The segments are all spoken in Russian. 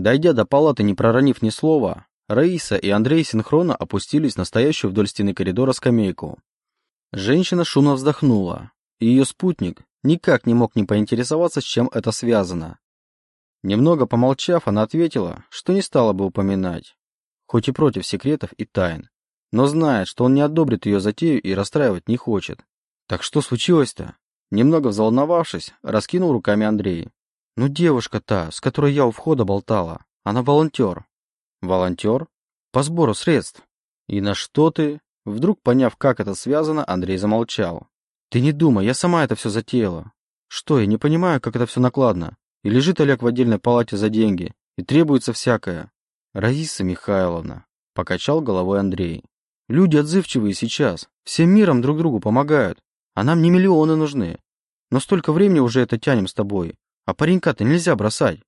Дойдя до палаты, не проронив ни слова, Раиса и Андрей синхронно опустились на стоящую вдоль стены коридора скамейку. Женщина шумно вздохнула, и ее спутник никак не мог не поинтересоваться, с чем это связано. Немного помолчав, она ответила, что не стала бы упоминать, хоть и против секретов и тайн, но знает, что он не одобрит ее затею и расстраивать не хочет. Так что случилось-то? Немного взволновавшись, раскинул руками Андрей. Ну девушка та, с которой я у входа болтала, она волонтер. Волонтер? По сбору средств. И на что ты? Вдруг, поняв, как это связано, Андрей замолчал. Ты не думай, я сама это все затеяла. Что, я не понимаю, как это все накладно. И лежит Олег в отдельной палате за деньги, и требуется всякое. Раиса Михайловна, покачал головой Андрей. Люди отзывчивые сейчас, всем миром друг другу помогают, а нам не миллионы нужны. Но столько времени уже это тянем с тобой, а паренька-то нельзя бросать.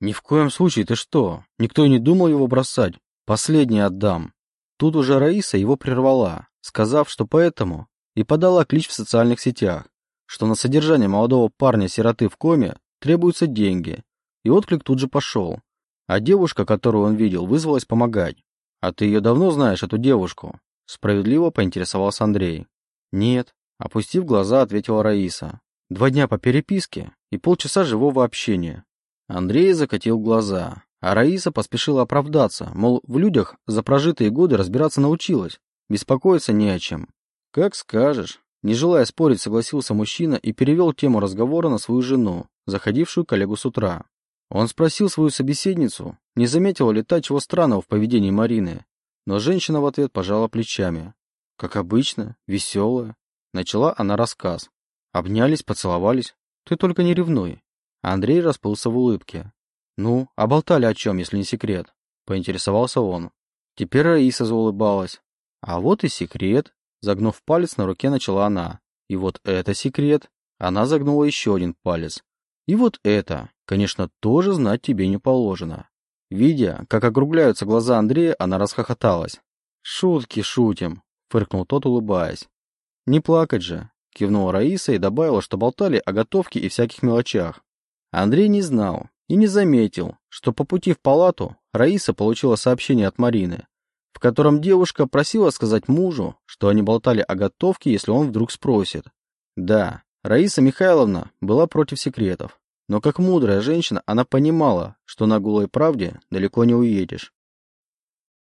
Ни в коем случае, ты что? Никто и не думал его бросать. Последний отдам. Тут уже Раиса его прервала, сказав, что поэтому и подала клич в социальных сетях, что на содержание молодого парня-сироты в коме требуются деньги. И отклик тут же пошел. А девушка, которую он видел, вызвалась помогать. «А ты ее давно знаешь, эту девушку?» Справедливо поинтересовался Андрей. «Нет», опустив глаза, ответила Раиса. «Два дня по переписке и полчаса живого общения. Андрей закатил глаза, а Раиса поспешила оправдаться, мол, в людях за прожитые годы разбираться научилась, беспокоиться не о чем. «Как скажешь». Не желая спорить, согласился мужчина и перевел тему разговора на свою жену, заходившую коллегу с утра. Он спросил свою собеседницу, не заметила ли та чего странного в поведении Марины, но женщина в ответ пожала плечами. Как обычно, веселая. Начала она рассказ. Обнялись, поцеловались. Ты только не ревнуй. Андрей расплылся в улыбке. «Ну, а болтали о чем, если не секрет?» Поинтересовался он. Теперь Раиса заулыбалась. «А вот и секрет!» Загнув палец на руке, начала она. «И вот это секрет!» Она загнула еще один палец. «И вот это, конечно, тоже знать тебе не положено». Видя, как округляются глаза Андрея, она расхохоталась. «Шутки шутим», — фыркнул тот, улыбаясь. «Не плакать же», — кивнула Раиса и добавила, что болтали о готовке и всяких мелочах. Андрей не знал и не заметил, что по пути в палату Раиса получила сообщение от Марины, в котором девушка просила сказать мужу, что они болтали о готовке, если он вдруг спросит. Да, Раиса Михайловна была против секретов, но как мудрая женщина она понимала, что на голой правде далеко не уедешь.